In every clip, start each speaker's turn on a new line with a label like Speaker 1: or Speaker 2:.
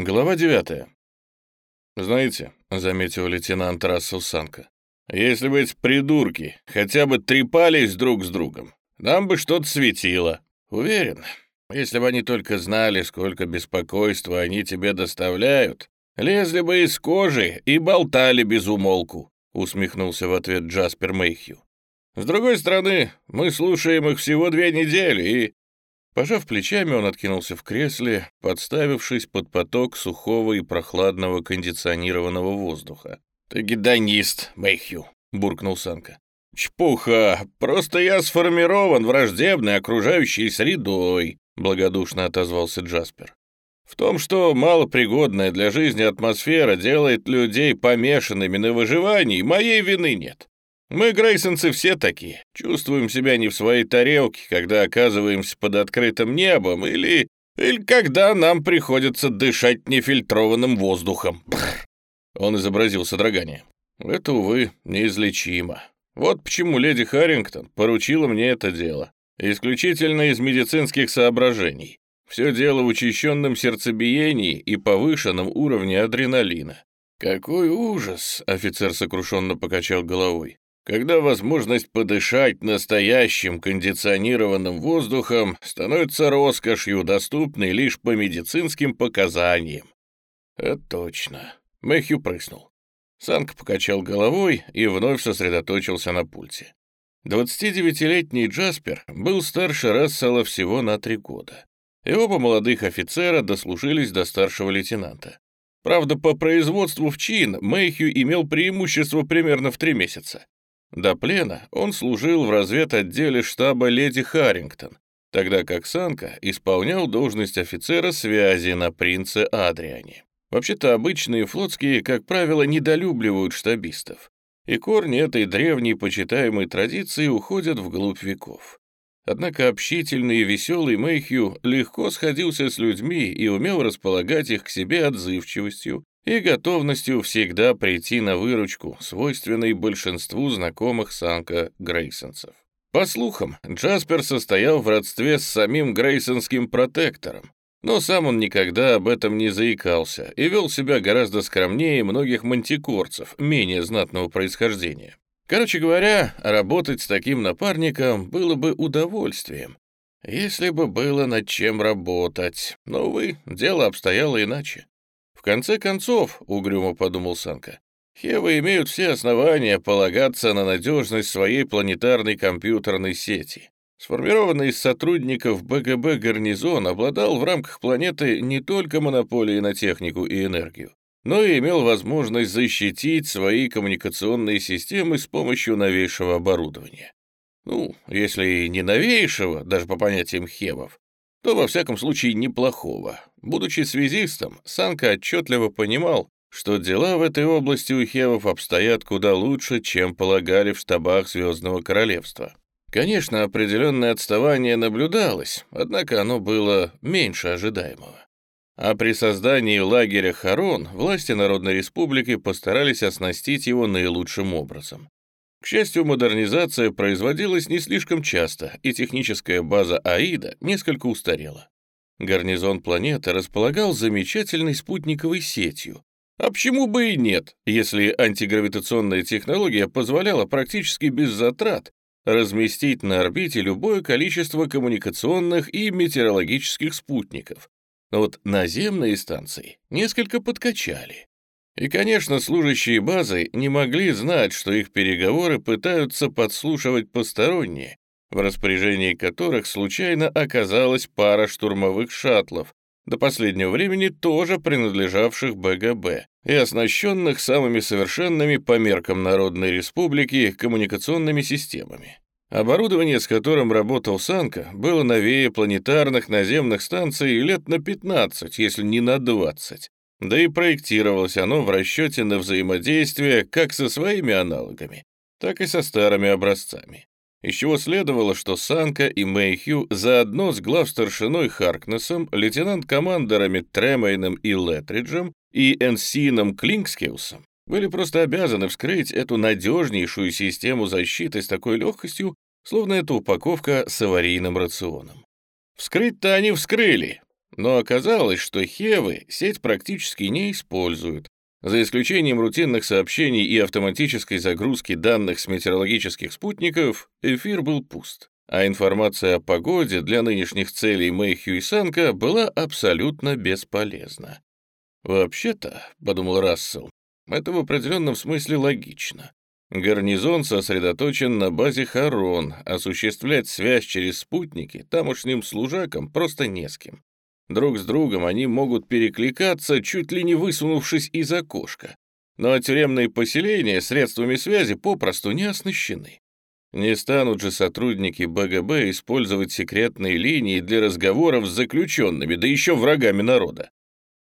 Speaker 1: Глава 9. «Знаете», — заметил лейтенант Рассел Санка, «если бы эти придурки хотя бы трепались друг с другом, нам бы что-то светило. Уверен, если бы они только знали, сколько беспокойства они тебе доставляют, лезли бы из кожи и болтали без умолку», — усмехнулся в ответ Джаспер Мэйхью. «С другой стороны, мы слушаем их всего две недели, и Пожав плечами, он откинулся в кресле, подставившись под поток сухого и прохладного кондиционированного воздуха. «Ты гедонист, Мэйхью», — буркнул Санка. «Чпуха! Просто я сформирован враждебной окружающей средой», — благодушно отозвался Джаспер. «В том, что малопригодная для жизни атмосфера делает людей помешанными на выживании, моей вины нет. Мы, грейсонцы, все такие. Чувствуем себя не в своей тарелке, когда оказываемся под открытым небом или... или когда нам приходится дышать нефильтрованным воздухом. Бррр. Он изобразил содрогание. Это, увы, неизлечимо. Вот почему леди Харрингтон поручила мне это дело. Исключительно из медицинских соображений. Все дело в учащенном сердцебиении и повышенном уровне адреналина. «Какой ужас!» — офицер сокрушенно покачал головой когда возможность подышать настоящим кондиционированным воздухом становится роскошью, доступной лишь по медицинским показаниям. Это точно. Мэхью прыснул. Санк покачал головой и вновь сосредоточился на пульте. 29-летний Джаспер был старше Рассела всего на три года. И оба молодых офицера дослужились до старшего лейтенанта. Правда, по производству в чин Мэйхью имел преимущество примерно в три месяца. До плена он служил в разведотделе штаба леди Харрингтон, тогда как Санка исполнял должность офицера связи на принце Адриане. Вообще-то обычные флотские, как правило, недолюбливают штабистов, и корни этой древней почитаемой традиции уходят вглубь веков. Однако общительный и веселый Мэйхью легко сходился с людьми и умел располагать их к себе отзывчивостью, и готовностью всегда прийти на выручку, свойственной большинству знакомых Санка Грейсонцев. По слухам, Джаспер состоял в родстве с самим Грейсонским протектором, но сам он никогда об этом не заикался и вел себя гораздо скромнее многих мантикорцев, менее знатного происхождения. Короче говоря, работать с таким напарником было бы удовольствием, если бы было над чем работать. Но, увы, дело обстояло иначе. Конце концов, угрюмо подумал Санка, Хевы имеют все основания полагаться на надежность своей планетарной компьютерной сети. Сформированный из сотрудников БГБ гарнизон обладал в рамках планеты не только монополией на технику и энергию, но и имел возможность защитить свои коммуникационные системы с помощью новейшего оборудования. Ну, если и не новейшего, даже по понятиям Хевов, то во всяком случае неплохого. Будучи связистом, Санка отчетливо понимал, что дела в этой области у Хевов обстоят куда лучше, чем полагали в штабах Звездного Королевства. Конечно, определенное отставание наблюдалось, однако оно было меньше ожидаемого. А при создании лагеря Харон власти Народной Республики постарались оснастить его наилучшим образом. К счастью, модернизация производилась не слишком часто, и техническая база АИДа несколько устарела. Гарнизон планеты располагал замечательной спутниковой сетью. А почему бы и нет, если антигравитационная технология позволяла практически без затрат разместить на орбите любое количество коммуникационных и метеорологических спутников. Но вот наземные станции несколько подкачали. И, конечно, служащие базы не могли знать, что их переговоры пытаются подслушивать посторонние, в распоряжении которых случайно оказалась пара штурмовых шаттлов, до последнего времени тоже принадлежавших БГБ и оснащенных самыми совершенными по меркам Народной Республики коммуникационными системами. Оборудование, с которым работал Санка, было новее планетарных наземных станций лет на 15, если не на 20, да и проектировалось оно в расчете на взаимодействие как со своими аналогами, так и со старыми образцами. Из чего следовало, что Санка и Мэйхью заодно с главстаршиной Харкнесом, лейтенант-командерами Тремейном и Летриджем и Энсином Клинкскеусом были просто обязаны вскрыть эту надежнейшую систему защиты с такой легкостью, словно это упаковка с аварийным рационом. Вскрыть-то они вскрыли, Но оказалось, что Хевы сеть практически не используют, за исключением рутинных сообщений и автоматической загрузки данных с метеорологических спутников, эфир был пуст, а информация о погоде для нынешних целей Мэйхью и Санка была абсолютно бесполезна. «Вообще-то», — подумал Рассел, — «это в определенном смысле логично. Гарнизон сосредоточен на базе Харон, осуществлять связь через спутники тамошним служакам просто не с кем. Друг с другом они могут перекликаться, чуть ли не высунувшись из окошка. Но тюремные поселения средствами связи попросту не оснащены. Не станут же сотрудники БГБ использовать секретные линии для разговоров с заключенными, да еще врагами народа.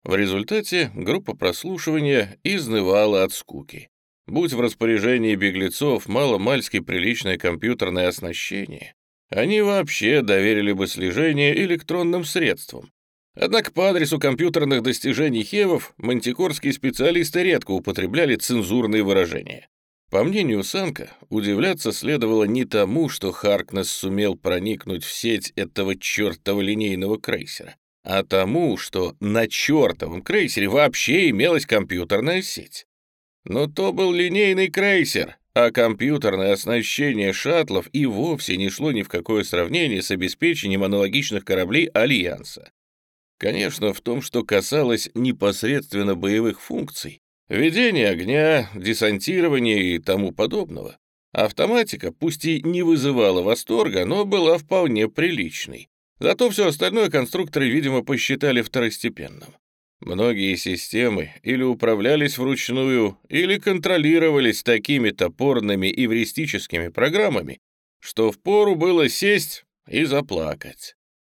Speaker 1: В результате группа прослушивания изнывала от скуки. Будь в распоряжении беглецов мало-мальски приличное компьютерное оснащение, они вообще доверили бы слежение электронным средствам, Однако по адресу компьютерных достижений Хевов мантикорские специалисты редко употребляли цензурные выражения. По мнению Санка, удивляться следовало не тому, что Харкнес сумел проникнуть в сеть этого чертова линейного крейсера, а тому, что на чертовом крейсере вообще имелась компьютерная сеть. Но то был линейный крейсер, а компьютерное оснащение шаттлов и вовсе не шло ни в какое сравнение с обеспечением аналогичных кораблей Альянса. Конечно, в том, что касалось непосредственно боевых функций, ведения огня, десантирования и тому подобного, автоматика пусть и не вызывала восторга, но была вполне приличной. Зато все остальное конструкторы, видимо, посчитали второстепенным. Многие системы или управлялись вручную, или контролировались такими топорными эвристическими программами, что впору было сесть и заплакать.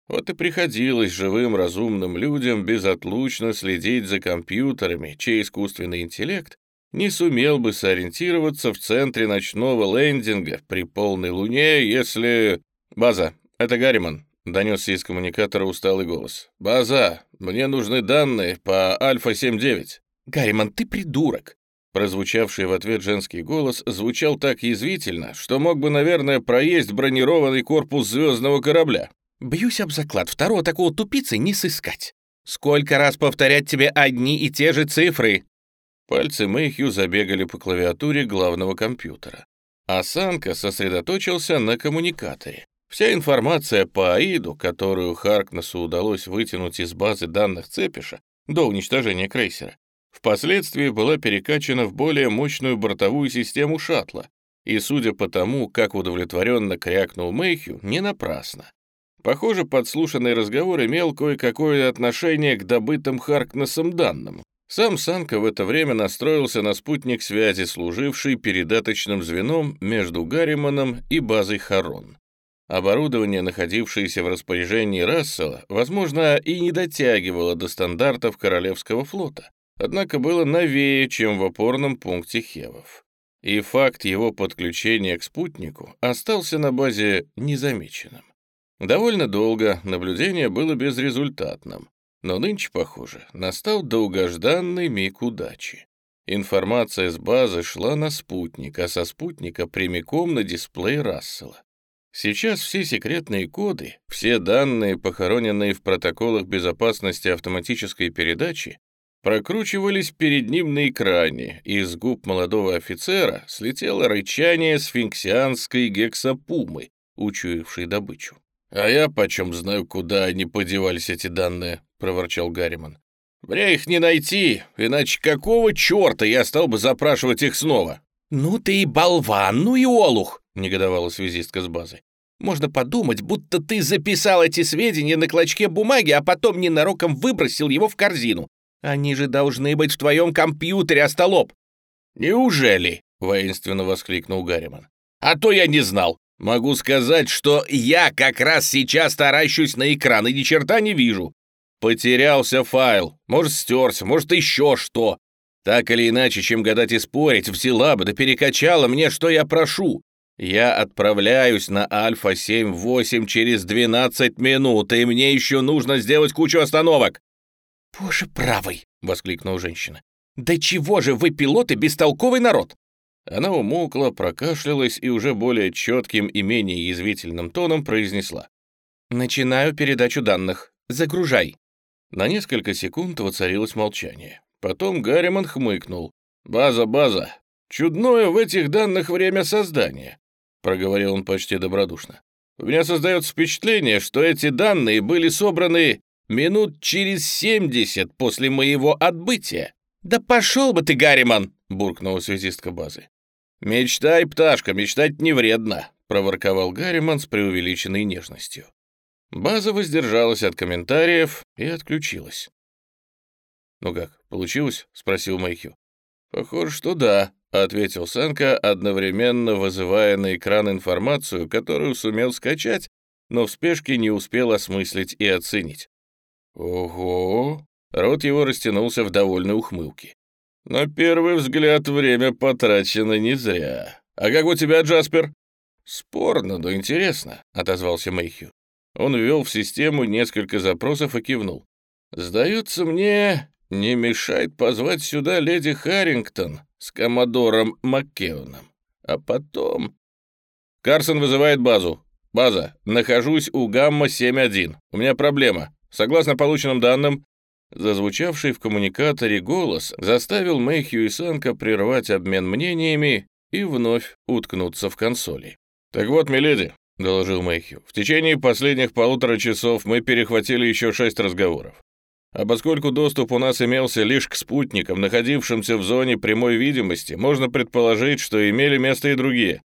Speaker 1: Вот и приходилось живым разумным людям безотлучно следить за компьютерами, чей искусственный интеллект не сумел бы сориентироваться в центре ночного лендинга при полной луне, если... «База, это Гарриман», — донесся из коммуникатора усталый голос. «База, мне нужны данные по Альфа-79». «Гарриман, ты придурок!» Прозвучавший в ответ женский голос звучал так язвительно, что мог бы, наверное, проесть бронированный корпус звездного корабля. Бьюсь об заклад, второго такого тупицы не сыскать. Сколько раз повторять тебе одни и те же цифры?» Пальцы Мэйхью забегали по клавиатуре главного компьютера. А Санка сосредоточился на коммуникаторе. Вся информация по Аиду, которую Харкнесу удалось вытянуть из базы данных Цепиша до уничтожения крейсера, впоследствии была перекачана в более мощную бортовую систему шаттла, и, судя по тому, как удовлетворенно крякнул Мэйхью, не напрасно. Похоже, подслушанный разговор имел кое-какое отношение к добытым Харкнесом данным. Сам Санка в это время настроился на спутник связи, служивший передаточным звеном между Гарриманом и базой Харон. Оборудование, находившееся в распоряжении Рассела, возможно, и не дотягивало до стандартов Королевского флота, однако было новее, чем в опорном пункте Хевов. И факт его подключения к спутнику остался на базе незамеченным. Довольно долго наблюдение было безрезультатным, но нынче, похоже, настал долгожданный миг удачи. Информация с базы шла на спутник, а со спутника прямиком на дисплей Рассела. Сейчас все секретные коды, все данные, похороненные в протоколах безопасности автоматической передачи, прокручивались перед ним на экране, и с губ молодого офицера слетело рычание сфинксианской гексапумы, учуявшей добычу. «А я почем знаю, куда они подевались, эти данные?» — проворчал Гарриман. «Мне их не найти, иначе какого черта я стал бы запрашивать их снова?» «Ну ты и болван, ну и олух!» — негодовала связистка с базы. «Можно подумать, будто ты записал эти сведения на клочке бумаги, а потом ненароком выбросил его в корзину. Они же должны быть в твоем компьютере, остолоп!» «Неужели?» — воинственно воскликнул Гарриман. «А то я не знал. Могу сказать, что я как раз сейчас таращусь на экран и ни черта не вижу. Потерялся файл, может, стерся, может, еще что. Так или иначе, чем гадать и спорить, взяла бы да перекачала мне, что я прошу. Я отправляюсь на Альфа-7-8 через 12 минут, и мне еще нужно сделать кучу остановок. «Боже правый!» — воскликнула женщина. «Да чего же вы, пилоты, бестолковый народ? Она умолкла, прокашлялась и уже более четким и менее язвительным тоном произнесла. «Начинаю передачу данных. Загружай». На несколько секунд воцарилось молчание. Потом Гарриман хмыкнул. «База, база, чудное в этих данных время создания», — проговорил он почти добродушно. «У меня создается впечатление, что эти данные были собраны минут через семьдесят после моего отбытия». «Да пошел бы ты, Гарриман!» — буркнула связистка базы. «Мечтай, пташка, мечтать не вредно», — проворковал Гарриман с преувеличенной нежностью. База воздержалась от комментариев и отключилась. «Ну как, получилось?» — спросил Мэйхью. «Похоже, что да», — ответил Санка, одновременно вызывая на экран информацию, которую сумел скачать, но в спешке не успел осмыслить и оценить. «Ого!» — рот его растянулся в довольной ухмылке. «На первый взгляд время потрачено не зря. А как у тебя, Джаспер?» «Спорно, но интересно», — отозвался Мэйхью. Он ввел в систему несколько запросов и кивнул. «Сдается мне, не мешает позвать сюда леди Харрингтон с коммодором Маккеоном. А потом...» «Карсон вызывает базу. База, нахожусь у Гамма-7-1. У меня проблема. Согласно полученным данным...» Зазвучавший в коммуникаторе голос заставил Мэйхью и Санка прервать обмен мнениями и вновь уткнуться в консоли. «Так вот, миледи, — доложил Мэйхью. «В течение последних полутора часов мы перехватили еще шесть разговоров. А поскольку доступ у нас имелся лишь к спутникам, находившимся в зоне прямой видимости, можно предположить, что имели место и другие».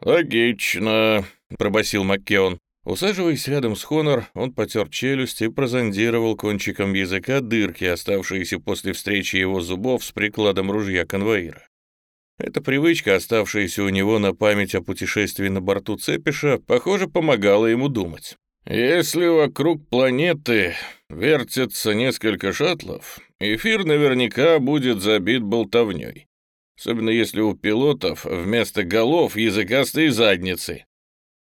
Speaker 1: «Логично», — пробасил Маккеон. Усаживаясь рядом с Хонор, он потер челюсть и прозондировал кончиком языка дырки, оставшиеся после встречи его зубов с прикладом ружья конвоира. Эта привычка, оставшаяся у него на память о путешествии на борту Цепиша, похоже, помогала ему думать. «Если вокруг планеты вертится несколько шаттлов, эфир наверняка будет забит болтовней. Особенно если у пилотов вместо голов языкастые задницы».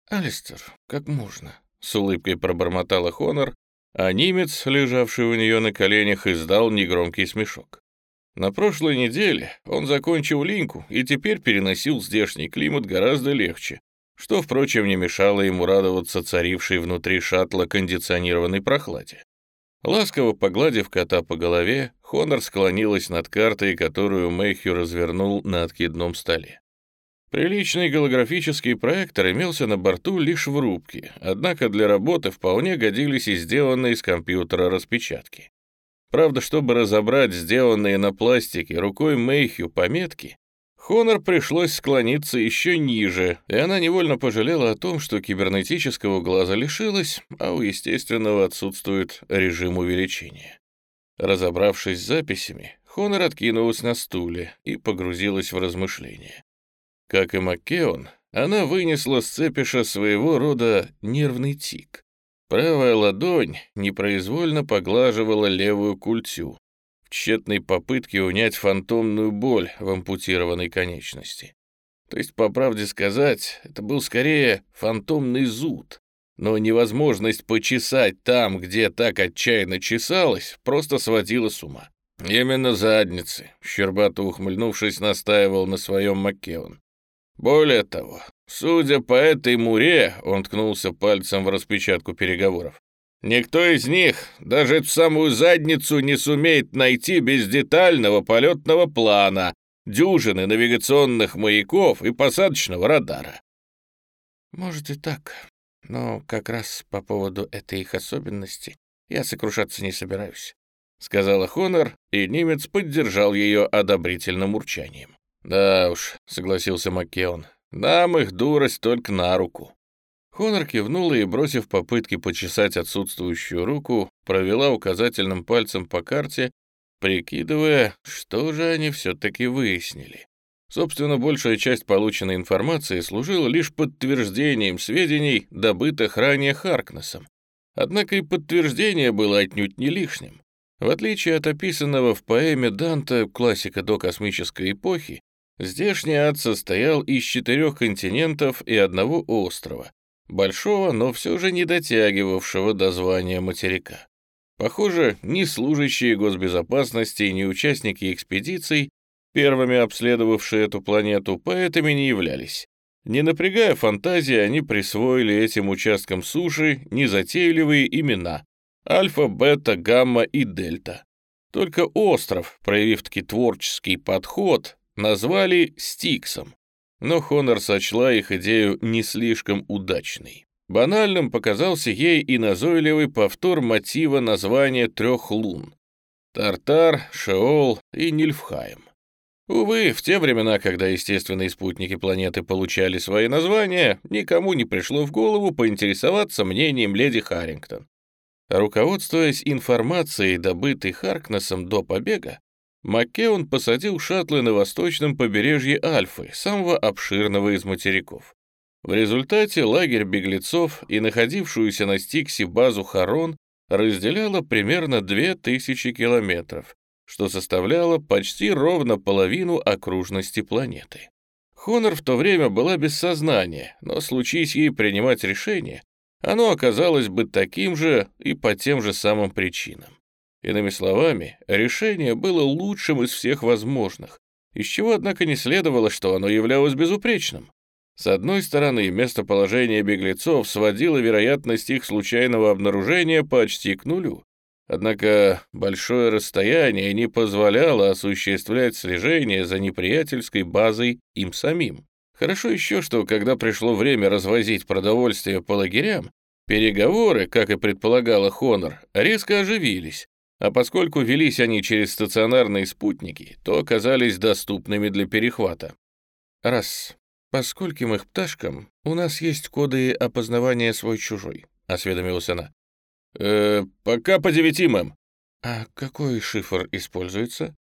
Speaker 1: «Алистер, как можно?» — с улыбкой пробормотала Хонор, а немец, лежавший у нее на коленях, издал негромкий смешок. На прошлой неделе он закончил линьку и теперь переносил здешний климат гораздо легче, что, впрочем, не мешало ему радоваться царившей внутри шаттла кондиционированной прохладе. Ласково погладив кота по голове, Хонор склонилась над картой, которую Мэйхью развернул на откидном столе. Приличный голографический проектор имелся на борту лишь в рубке, однако для работы вполне годились и сделанные из компьютера распечатки. Правда, чтобы разобрать сделанные на пластике рукой Мэйхью пометки, Хонор пришлось склониться еще ниже, и она невольно пожалела о том, что кибернетического глаза лишилась, а у естественного отсутствует режим увеличения. Разобравшись с записями, Хонор откинулась на стуле и погрузилась в размышления. Как и Маккеон, она вынесла с цепиша своего рода нервный тик. Правая ладонь непроизвольно поглаживала левую культю в тщетной попытке унять фантомную боль в ампутированной конечности. То есть, по правде сказать, это был скорее фантомный зуд, но невозможность почесать там, где так отчаянно чесалось, просто сводила с ума. Именно задницы, щербато ухмыльнувшись, настаивал на своем Маккеон. Более того, судя по этой муре, он ткнулся пальцем в распечатку переговоров, никто из них даже эту самую задницу не сумеет найти без детального полетного плана, дюжины навигационных маяков и посадочного радара. Может и так, но как раз по поводу этой их особенности я сокрушаться не собираюсь, сказала Хонор, и немец поддержал ее одобрительным урчанием. «Да уж», — согласился Маккеон, — «нам их дурость только на руку». Хонор кивнула и, бросив попытки почесать отсутствующую руку, провела указательным пальцем по карте, прикидывая, что же они все-таки выяснили. Собственно, большая часть полученной информации служила лишь подтверждением сведений, добытых ранее Харкнесом. Однако и подтверждение было отнюдь не лишним. В отличие от описанного в поэме Данте классика докосмической эпохи, Здешний ад состоял из четырех континентов и одного острова, большого, но все же не дотягивавшего до звания материка. Похоже, ни служащие госбезопасности, ни участники экспедиций, первыми обследовавшие эту планету, поэтами не являлись. Не напрягая фантазии, они присвоили этим участкам суши незатейливые имена, альфа, бета, гамма и дельта. Только остров, проявив таки творческий подход, назвали Стиксом. Но Хонор сочла их идею не слишком удачной. Банальным показался ей и назойливый повтор мотива названия трех лун — Тартар, Шеол и Нильфхайм. Увы, в те времена, когда естественные спутники планеты получали свои названия, никому не пришло в голову поинтересоваться мнением леди Харрингтон. Руководствуясь информацией, добытой Харкнесом до побега, Маккеон посадил шаттлы на восточном побережье Альфы, самого обширного из материков. В результате лагерь беглецов и находившуюся на Стиксе базу Харон разделяло примерно 2000 километров, что составляло почти ровно половину окружности планеты. Хонор в то время была без сознания, но случись ей принимать решение, оно оказалось бы таким же и по тем же самым причинам. Иными словами, решение было лучшим из всех возможных, из чего, однако, не следовало, что оно являлось безупречным. С одной стороны, местоположение беглецов сводило вероятность их случайного обнаружения почти к нулю. Однако большое расстояние не позволяло осуществлять слежение за неприятельской базой им самим. Хорошо еще, что когда пришло время развозить продовольствие по лагерям, переговоры, как и предполагала Хонор, резко оживились, а поскольку велись они через стационарные спутники, то оказались доступными для перехвата. Раз. «По скольким их пташкам у нас есть коды опознавания свой-чужой?» — осведомилась она. «Э, пока по девяти, мэм». «А какой шифр используется?»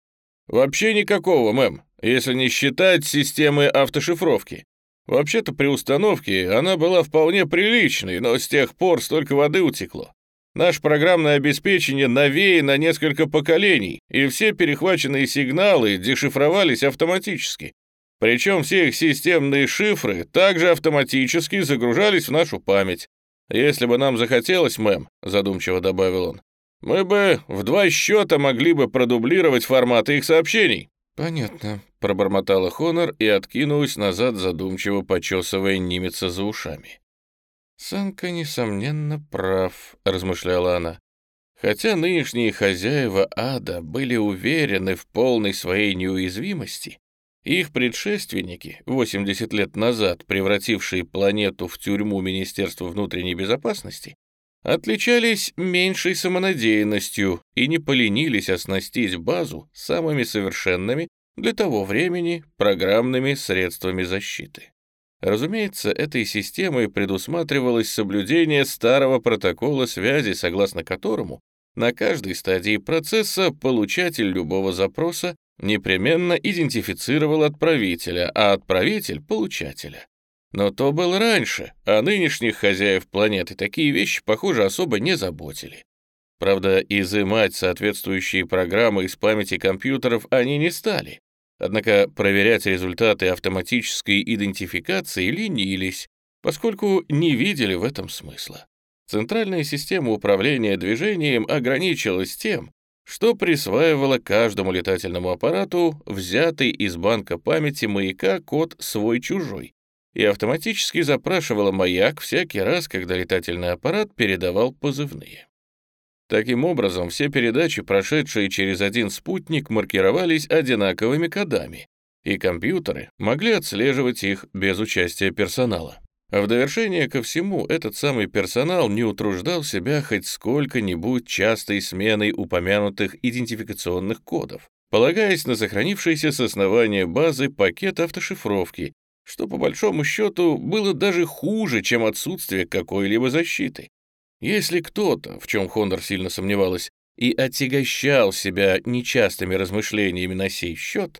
Speaker 1: «Вообще никакого, мэм, если не считать системы автошифровки. Вообще-то при установке она была вполне приличной, но с тех пор столько воды утекло. Наше программное обеспечение новее на несколько поколений, и все перехваченные сигналы дешифровались автоматически. Причем все их системные шифры также автоматически загружались в нашу память. Если бы нам захотелось, мэм, задумчиво добавил он, мы бы в два счета могли бы продублировать форматы их сообщений. Понятно, пробормотала Хонор и откинулась назад, задумчиво почесывая Нимица за ушами. «Санка, несомненно, прав», — размышляла она. Хотя нынешние хозяева ада были уверены в полной своей неуязвимости, их предшественники, 80 лет назад превратившие планету в тюрьму Министерства внутренней безопасности, отличались меньшей самонадеянностью и не поленились оснастить базу самыми совершенными для того времени программными средствами защиты. Разумеется, этой системой предусматривалось соблюдение старого протокола связи, согласно которому на каждой стадии процесса получатель любого запроса непременно идентифицировал отправителя, а отправитель — получателя. Но то было раньше, а нынешних хозяев планеты такие вещи, похоже, особо не заботили. Правда, изымать соответствующие программы из памяти компьютеров они не стали. Однако проверять результаты автоматической идентификации ленились, поскольку не видели в этом смысла. Центральная система управления движением ограничилась тем, что присваивало каждому летательному аппарату взятый из банка памяти маяка код «свой-чужой» и автоматически запрашивало маяк всякий раз, когда летательный аппарат передавал позывные. Таким образом, все передачи, прошедшие через один спутник, маркировались одинаковыми кодами, и компьютеры могли отслеживать их без участия персонала. В довершение ко всему, этот самый персонал не утруждал себя хоть сколько-нибудь частой сменой упомянутых идентификационных кодов, полагаясь на сохранившийся с основания базы пакет автошифровки, что по большому счету было даже хуже, чем отсутствие какой-либо защиты. Если кто-то, в чем Хондор сильно сомневалась, и отягощал себя нечастыми размышлениями на сей счет,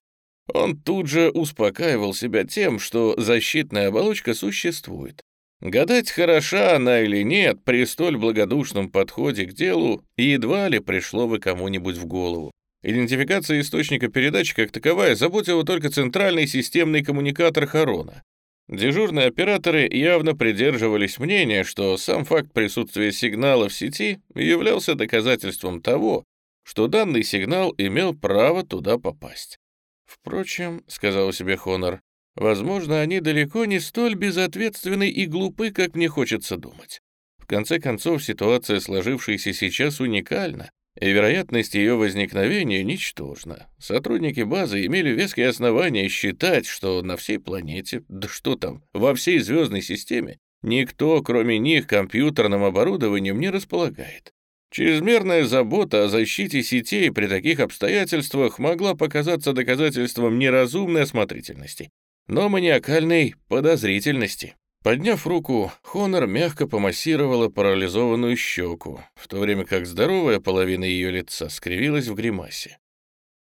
Speaker 1: он тут же успокаивал себя тем, что защитная оболочка существует. Гадать, хороша она или нет, при столь благодушном подходе к делу едва ли пришло бы кому-нибудь в голову. Идентификация источника передачи как таковая заботила только центральный системный коммуникатор Харона. Дежурные операторы явно придерживались мнения, что сам факт присутствия сигнала в сети являлся доказательством того, что данный сигнал имел право туда попасть. «Впрочем», — сказал себе Хонор, — «возможно, они далеко не столь безответственны и глупы, как мне хочется думать. В конце концов, ситуация, сложившаяся сейчас, уникальна, и вероятность ее возникновения ничтожна. Сотрудники базы имели веские основания считать, что на всей планете, да что там, во всей звездной системе, никто, кроме них, компьютерным оборудованием не располагает. Чрезмерная забота о защите сетей при таких обстоятельствах могла показаться доказательством неразумной осмотрительности, но маниакальной подозрительности. Подняв руку, Хонор мягко помассировала парализованную щеку, в то время как здоровая половина ее лица скривилась в гримасе.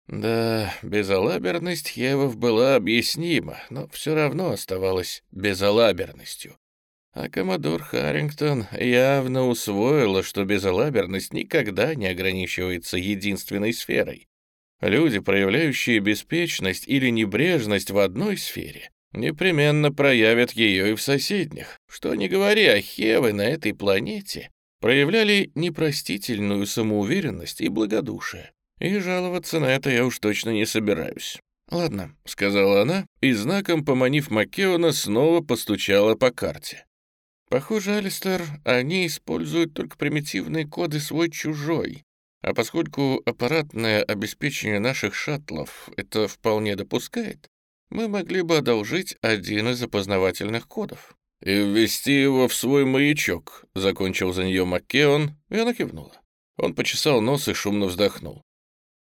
Speaker 1: Да, безалаберность Евов была объяснима, но все равно оставалась безалаберностью. А коммодор Харрингтон явно усвоила, что безалаберность никогда не ограничивается единственной сферой. Люди, проявляющие беспечность или небрежность в одной сфере, непременно проявят ее и в соседних. Что не говори, о Хевы на этой планете проявляли непростительную самоуверенность и благодушие. И жаловаться на это я уж точно не собираюсь. «Ладно», — сказала она, и знаком, поманив Маккеона, снова постучала по карте. Похоже, Алистер, они используют только примитивные коды свой-чужой. А поскольку аппаратное обеспечение наших шаттлов это вполне допускает, мы могли бы одолжить один из опознавательных кодов. «И ввести его в свой маячок», — закончил за нее Маккеон, и она кивнула. Он почесал нос и шумно вздохнул.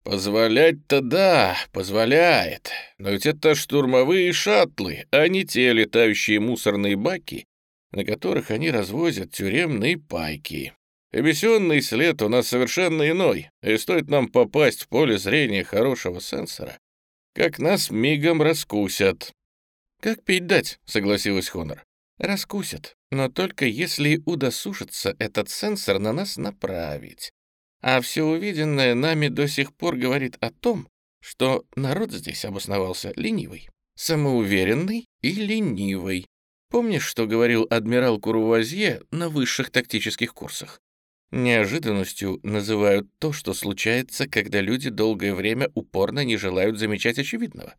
Speaker 1: «Позволять-то да, позволяет. Но ведь это штурмовые шаттлы, а не те летающие мусорные баки, на которых они развозят тюремные пайки. Эмиссионный след у нас совершенно иной, и стоит нам попасть в поле зрения хорошего сенсора, как нас мигом раскусят. «Как пить дать?» — согласилась Хонор. «Раскусят, но только если удосужится этот сенсор на нас направить. А все увиденное нами до сих пор говорит о том, что народ здесь обосновался ленивый, самоуверенный и ленивый. Помнишь, что говорил адмирал Курувазье на высших тактических курсах? Неожиданностью называют то, что случается, когда люди долгое время упорно не желают замечать очевидного.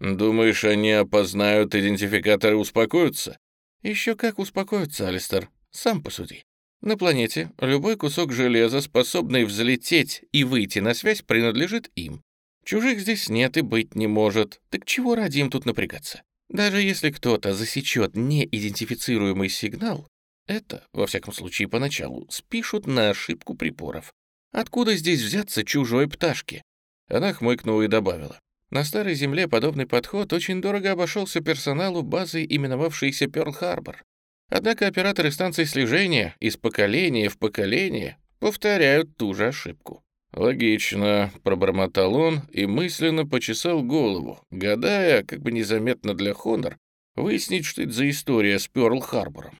Speaker 1: Думаешь, они опознают идентификатор и успокоятся? Еще как успокоятся, Алистер. Сам посуди. На планете любой кусок железа, способный взлететь и выйти на связь, принадлежит им. Чужих здесь нет и быть не может. Так чего ради им тут напрягаться? Даже если кто-то засечет неидентифицируемый сигнал, это, во всяком случае поначалу, спишут на ошибку приборов. Откуда здесь взяться чужой пташке? Она хмыкнула и добавила. На Старой Земле подобный подход очень дорого обошелся персоналу базы, именовавшейся Пёрл-Харбор. Однако операторы станций слежения из поколения в поколение повторяют ту же ошибку. «Логично», — пробормотал он и мысленно почесал голову, гадая, как бы незаметно для Хонор, выяснить, что это за история с Пёрл-Харбором.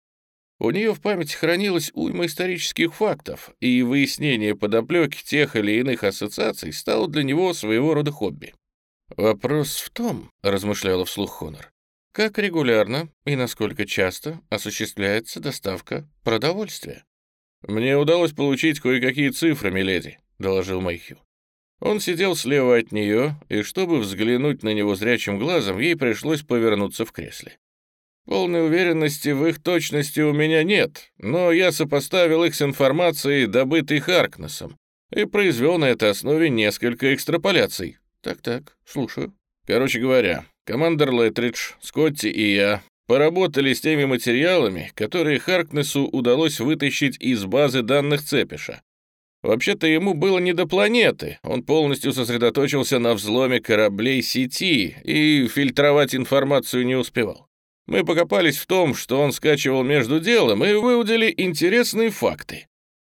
Speaker 1: У нее в памяти хранилась уйма исторических фактов, и выяснение подоплеки тех или иных ассоциаций стало для него своего рода хобби. «Вопрос в том», — размышляла вслух Хонор, как регулярно и насколько часто осуществляется доставка продовольствия. «Мне удалось получить кое-какие цифры, миледи», — доложил Майхю. Он сидел слева от нее, и чтобы взглянуть на него зрячим глазом, ей пришлось повернуться в кресле. Полной уверенности в их точности у меня нет, но я сопоставил их с информацией, добытой Харкнесом, и произвел на этой основе несколько экстраполяций. Так-так, слушаю. Короче говоря, командир Лэтридж, Скотти и я поработали с теми материалами, которые Харкнесу удалось вытащить из базы данных Цепиша. Вообще-то ему было не до планеты, он полностью сосредоточился на взломе кораблей сети и фильтровать информацию не успевал. Мы покопались в том, что он скачивал между делом, и выудили интересные факты.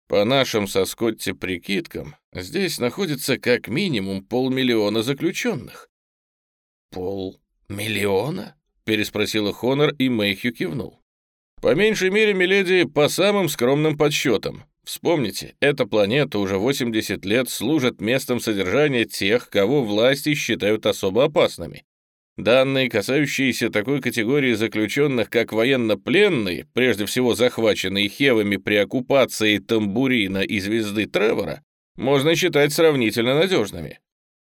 Speaker 1: По нашим со Скотти прикидкам, здесь находится как минимум полмиллиона заключенных. «Полмиллиона?» — переспросила Хонор, и Мэйхью кивнул. «По меньшей мере, миледи, по самым скромным подсчетам. Вспомните, эта планета уже 80 лет служит местом содержания тех, кого власти считают особо опасными. Данные, касающиеся такой категории заключенных, как военнопленные, прежде всего захваченные Хевами при оккупации Тамбурина и звезды Тревора, можно считать сравнительно надежными.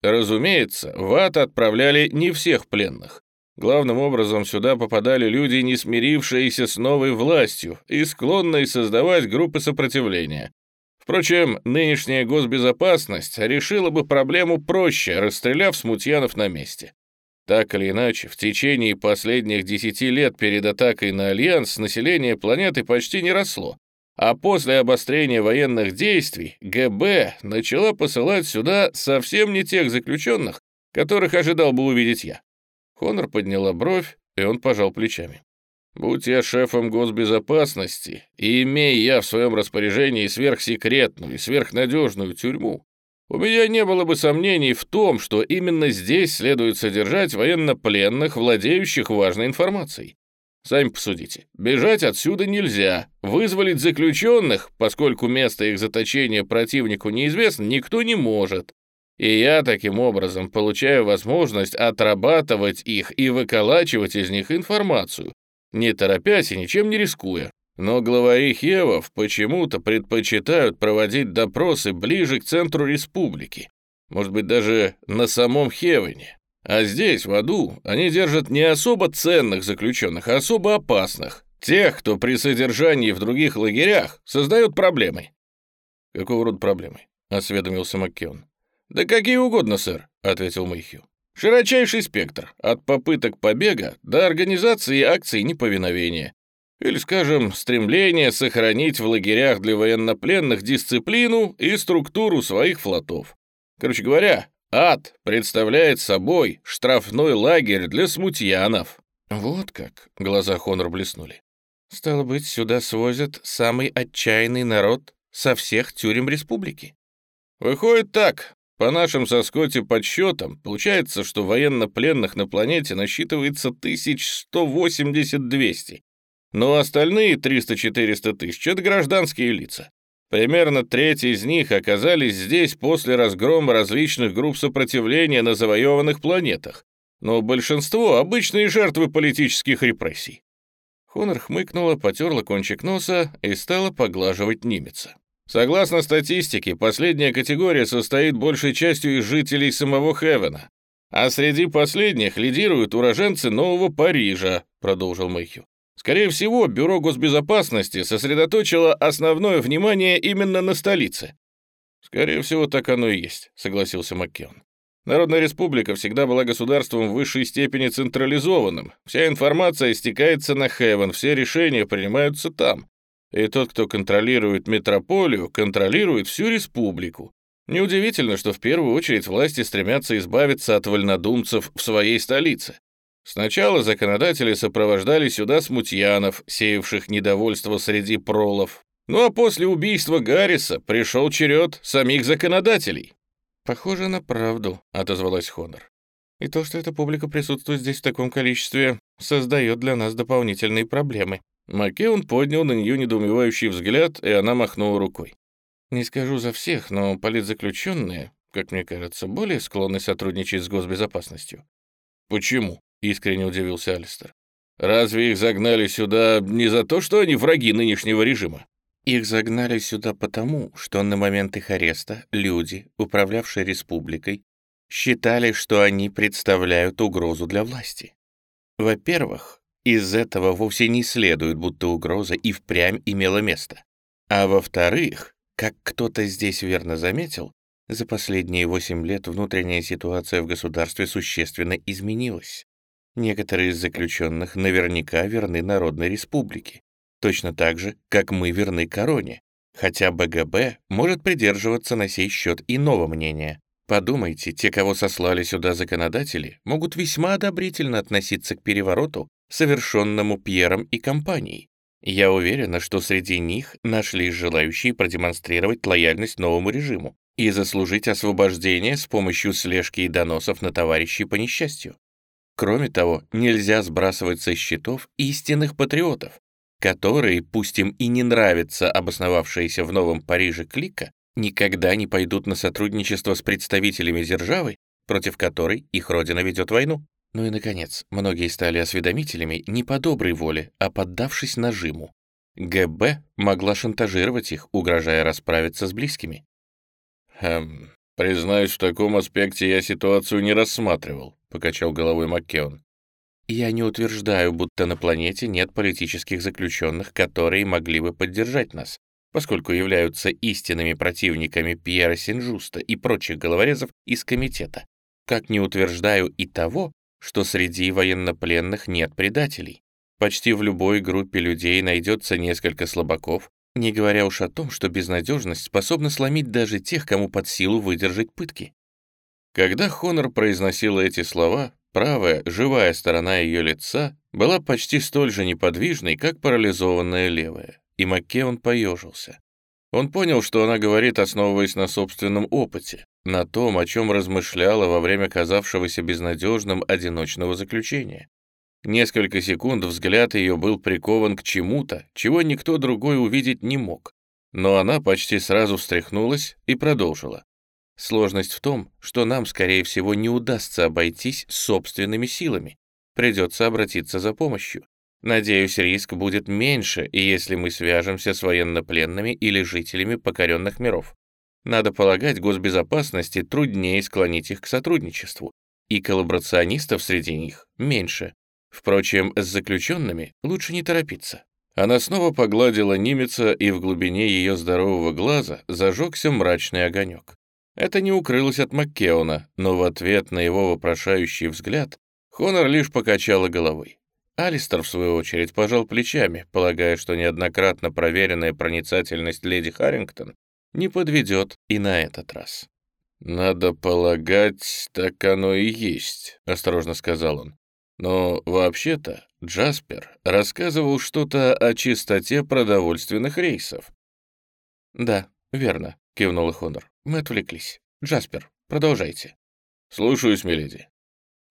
Speaker 1: Разумеется, в ад отправляли не всех пленных. Главным образом сюда попадали люди, не смирившиеся с новой властью и склонные создавать группы сопротивления. Впрочем, нынешняя госбезопасность решила бы проблему проще, расстреляв смутьянов на месте. Так или иначе, в течение последних десяти лет перед атакой на Альянс население планеты почти не росло, а после обострения военных действий ГБ начала посылать сюда совсем не тех заключенных, которых ожидал бы увидеть я. Хонор подняла бровь, и он пожал плечами. Будь я шефом госбезопасности, и имея я в своем распоряжении сверхсекретную и сверхнадежную тюрьму, у меня не было бы сомнений в том, что именно здесь следует содержать военнопленных, владеющих важной информацией. Сами посудите. Бежать отсюда нельзя. Вызволить заключенных, поскольку место их заточения противнику неизвестно, никто не может. И я таким образом получаю возможность отрабатывать их и выколачивать из них информацию, не торопясь и ничем не рискуя. Но главари Хевов почему-то предпочитают проводить допросы ближе к центру республики. Может быть, даже на самом Хевене. А здесь, в аду, они держат не особо ценных заключенных, а особо опасных. Тех, кто при содержании в других лагерях создает проблемы. «Какого рода проблемы?» — осведомился Маккеон. «Да какие угодно, сэр», — ответил Мэйхью. Широчайший спектр, от попыток побега до организации акций неповиновения. Или, скажем, стремление сохранить в лагерях для военнопленных дисциплину и структуру своих флотов. Короче говоря, ад представляет собой штрафной лагерь для смутьянов. Вот как, глаза Хонор блеснули. Стало быть, сюда свозят самый отчаянный народ со всех тюрем республики. Выходит так, по нашим со Скотти подсчетам, получается, что военнопленных на планете насчитывается 1180-200, но остальные 300-400 тысяч — это гражданские лица. Примерно треть из них оказались здесь после разгрома различных групп сопротивления на завоеванных планетах, но большинство — обычные жертвы политических репрессий. Хонор хмыкнула, потерла кончик носа и стала поглаживать немеца. Согласно статистике, последняя категория состоит большей частью из жителей самого Хевена, а среди последних лидируют уроженцы Нового Парижа, продолжил Мэйхью. Скорее всего, Бюро госбезопасности сосредоточило основное внимание именно на столице. Скорее всего, так оно и есть, согласился Маккеон. Народная республика всегда была государством в высшей степени централизованным. Вся информация стекается на Хевен, все решения принимаются там. И тот, кто контролирует метрополию, контролирует всю республику. Неудивительно, что в первую очередь власти стремятся избавиться от вольнодумцев в своей столице. Сначала законодатели сопровождали сюда смутьянов, сеявших недовольство среди пролов. Ну а после убийства Гарриса пришел черед самих законодателей. «Похоже на правду», — отозвалась Хонор. «И то, что эта публика присутствует здесь в таком количестве, создает для нас дополнительные проблемы». Макеон поднял на нее недоумевающий взгляд, и она махнула рукой. «Не скажу за всех, но политзаключенные, как мне кажется, более склонны сотрудничать с госбезопасностью». «Почему?» — искренне удивился Алистер. «Разве их загнали сюда не за то, что они враги нынешнего режима?» Их загнали сюда потому, что на момент их ареста люди, управлявшие республикой, считали, что они представляют угрозу для власти. Во-первых, из этого вовсе не следует, будто угроза и впрямь имела место. А во-вторых, как кто-то здесь верно заметил, за последние восемь лет внутренняя ситуация в государстве существенно изменилась. Некоторые из заключенных наверняка верны Народной Республике, точно так же, как мы верны короне, хотя БГБ может придерживаться на сей счет иного мнения. Подумайте, те, кого сослали сюда законодатели, могут весьма одобрительно относиться к перевороту, совершенному Пьером и компанией. Я уверена, что среди них нашлись желающие продемонстрировать лояльность новому режиму и заслужить освобождение с помощью слежки и доносов на товарищей по несчастью. Кроме того, нельзя сбрасывать со счетов истинных патриотов, которые, пусть им и не нравится обосновавшаяся в Новом Париже клика, никогда не пойдут на сотрудничество с представителями державы, против которой их родина ведет войну. Ну и, наконец, многие стали осведомителями не по доброй воле, а поддавшись нажиму. ГБ могла шантажировать их, угрожая расправиться с близкими. «Хм, признаюсь, в таком аспекте я ситуацию не рассматривал», — покачал головой Маккеон.
Speaker 2: Я не утверждаю, будто на планете нет политических заключенных, которые могли бы поддержать нас, поскольку являются истинными противниками Пьера Синжуста и прочих головорезов из комитета. Как не утверждаю и того, что среди военнопленных нет предателей. Почти в любой группе людей найдется несколько слабаков, не говоря уж о том, что безнадежность способна сломить даже тех, кому под силу выдержать пытки. Когда Хонор произносила эти слова, правая, живая сторона ее лица была почти столь же неподвижной, как парализованная левая, и Маккеон поежился. Он понял, что она говорит, основываясь на собственном опыте, на том, о чем размышляла во время казавшегося безнадежным одиночного заключения. Несколько секунд взгляд ее был прикован к чему-то, чего никто другой увидеть не мог. Но она почти сразу встряхнулась и продолжила. Сложность в том, что нам, скорее всего, не удастся обойтись собственными силами. Придется обратиться за помощью. Надеюсь, риск будет меньше, если мы свяжемся с военнопленными или жителями покоренных миров. Надо полагать, госбезопасности труднее склонить их к сотрудничеству, и коллаборационистов среди них меньше. Впрочем, с заключенными лучше не торопиться. Она снова погладила Нимеца, и в глубине ее здорового глаза зажегся мрачный огонек. Это не укрылось от Маккеона, но в ответ на его вопрошающий взгляд Хонор лишь покачала головой. Алистер, в свою очередь, пожал плечами, полагая, что неоднократно проверенная проницательность леди Харрингтон не подведет и на этот раз. «Надо полагать, так оно и есть», — осторожно сказал он. «Но вообще-то Джаспер рассказывал что-то о чистоте продовольственных рейсов». «Да, верно», — кивнул Хонор. «Мы отвлеклись. Джаспер, продолжайте». «Слушаюсь, миледи».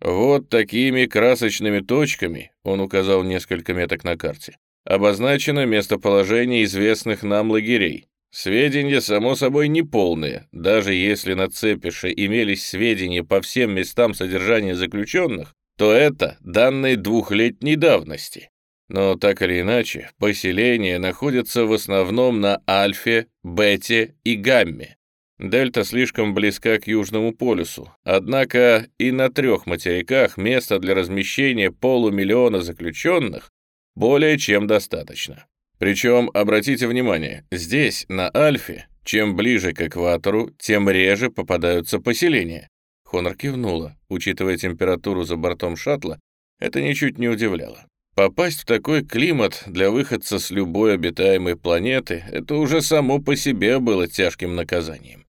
Speaker 2: «Вот такими красочными точками», — он указал несколько меток на карте, «обозначено местоположение известных нам лагерей. Сведения, само собой, неполные. Даже если на Цепише имелись сведения по всем местам содержания заключенных, то это данные двухлетней давности. Но так или иначе, поселения находятся в основном на Альфе, Бете и Гамме. Дельта слишком близка к Южному полюсу, однако и на трех материках места для размещения полумиллиона заключенных более чем достаточно. Причем, обратите внимание, здесь, на Альфе, чем ближе к экватору, тем реже попадаются поселения. Хонор кивнула. Учитывая температуру за бортом шаттла, это ничуть не удивляло. Попасть в такой климат для выходца с любой обитаемой планеты — это уже само по себе было тяжким наказанием.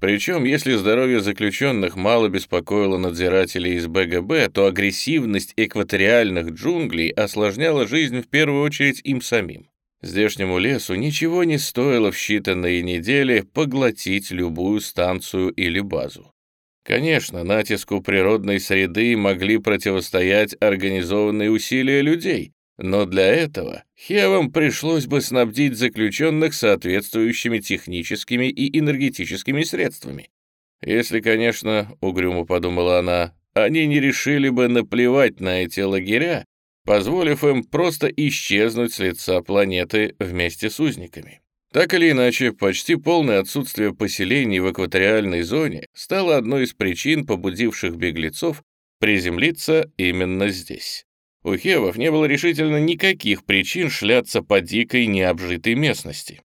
Speaker 2: Причем, если здоровье заключенных мало беспокоило надзирателей из БГБ, то агрессивность экваториальных джунглей осложняла жизнь в первую очередь им самим. Здешнему лесу ничего не стоило в считанные недели поглотить любую станцию или базу. Конечно, натиску природной среды могли противостоять организованные усилия людей, но для этого Хевам пришлось бы снабдить заключенных соответствующими техническими и энергетическими средствами. Если, конечно, угрюмо подумала она, они не решили бы наплевать на эти лагеря, позволив им просто исчезнуть с лица планеты вместе с узниками. Так или иначе, почти полное отсутствие поселений в экваториальной зоне стало одной из причин, побудивших беглецов приземлиться именно здесь. У хевов не было решительно никаких причин шляться по дикой необжитой местности.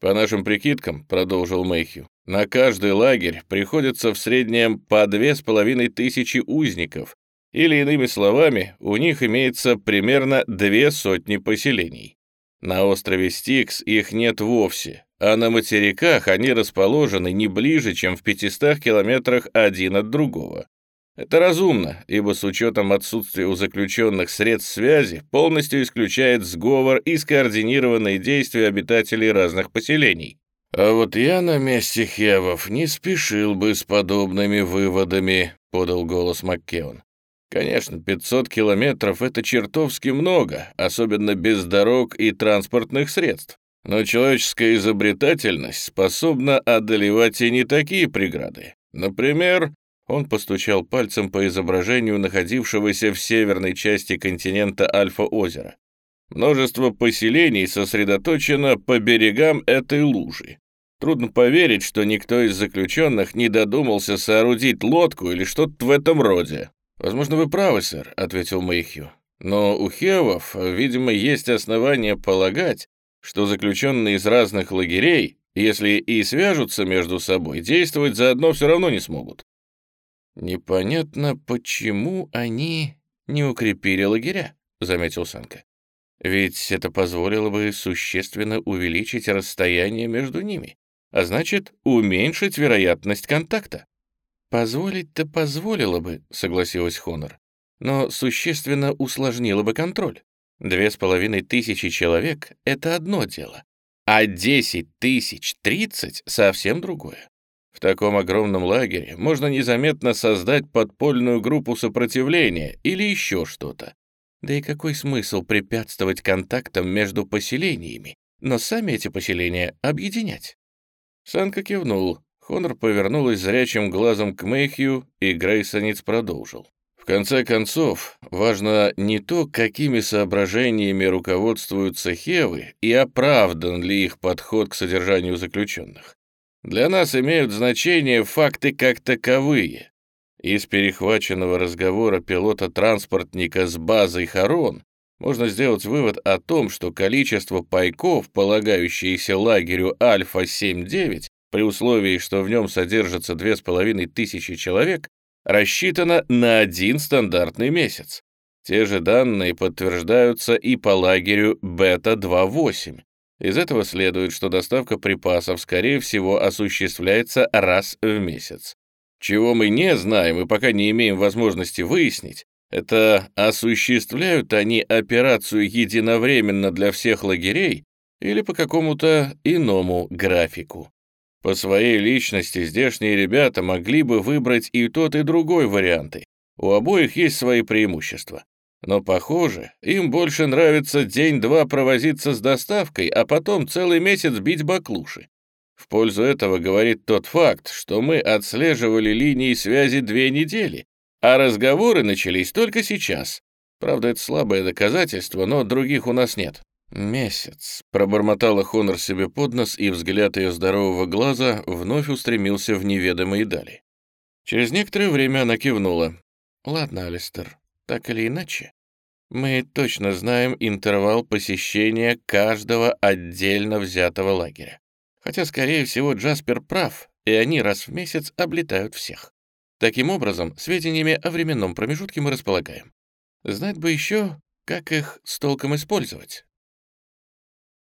Speaker 2: «По нашим прикидкам», — продолжил Мэйхью, «на каждый лагерь приходится в среднем по две с половиной тысячи узников, или, иными словами, у них имеется примерно две сотни поселений. На острове Стикс их нет вовсе, а на материках они расположены не ближе, чем в 500 километрах один от другого. Это разумно, ибо с учетом отсутствия у заключенных средств связи полностью исключает сговор и скоординированные действия обитателей разных поселений. «А вот я на месте Хевов не спешил бы с подобными выводами», — подал голос Маккеон. «Конечно, 500 километров — это чертовски много, особенно без дорог и транспортных средств. Но человеческая изобретательность способна одолевать и не такие преграды. Например, он постучал пальцем по изображению находившегося в северной части континента Альфа-озера. Множество поселений сосредоточено по берегам этой лужи. Трудно поверить, что никто из заключенных не додумался соорудить лодку или что-то в этом роде.
Speaker 1: «Возможно, вы правы, сэр», — ответил Мэйхью. «Но у Хевов, видимо, есть основания полагать, что заключенные из разных лагерей, если и свяжутся между собой, действовать заодно все равно не смогут». «Непонятно, почему они не укрепили лагеря», — заметил Санка. «Ведь это позволило бы существенно увеличить расстояние между ними, а значит, уменьшить вероятность контакта». «Позволить-то позволило бы», — согласилась Хонор, «но существенно усложнило бы контроль. Две с половиной тысячи человек — это одно дело, а десять тысяч тридцать — совсем другое. В таком огромном лагере можно незаметно создать подпольную группу сопротивления или еще что-то. Да и какой смысл препятствовать контактам между поселениями, но сами эти поселения объединять? Санка кивнул, Хонор повернулась зрячим глазом к Мэйхью, и Грейсонец продолжил. В конце концов, важно не то, какими соображениями руководствуются Хевы и оправдан ли их подход к содержанию заключенных. Для нас имеют значение факты как таковые. Из перехваченного разговора пилота-транспортника с базой Харон можно сделать вывод о том, что количество пайков, полагающиеся лагерю Альфа-79, при условии, что в нем содержится две с половиной тысячи человек, рассчитано на один стандартный месяц. Те же данные подтверждаются и по лагерю Бета-28. Из этого следует, что доставка припасов, скорее всего, осуществляется раз в месяц. Чего мы не знаем и пока не имеем возможности выяснить, это осуществляют они операцию единовременно для всех лагерей или по какому-то иному графику. По своей личности здешние ребята могли бы выбрать и тот, и другой варианты. У обоих есть свои преимущества. Но, похоже, им больше нравится день-два провозиться с доставкой, а потом целый месяц бить баклуши. В пользу этого говорит тот факт, что мы отслеживали линии связи две недели, а разговоры начались только сейчас. Правда, это слабое доказательство, но других у нас нет. «Месяц», — пробормотала Хонор себе под нос, и взгляд ее здорового глаза вновь устремился в неведомые дали. Через некоторое время она кивнула. «Ладно, Алистер, так или иначе, мы точно знаем интервал посещения каждого отдельно взятого лагеря. Хотя, скорее всего, Джаспер прав, и они раз в месяц облетают всех. Таким образом, сведениями о временном промежутке мы располагаем. Знать бы еще, как их с толком использовать.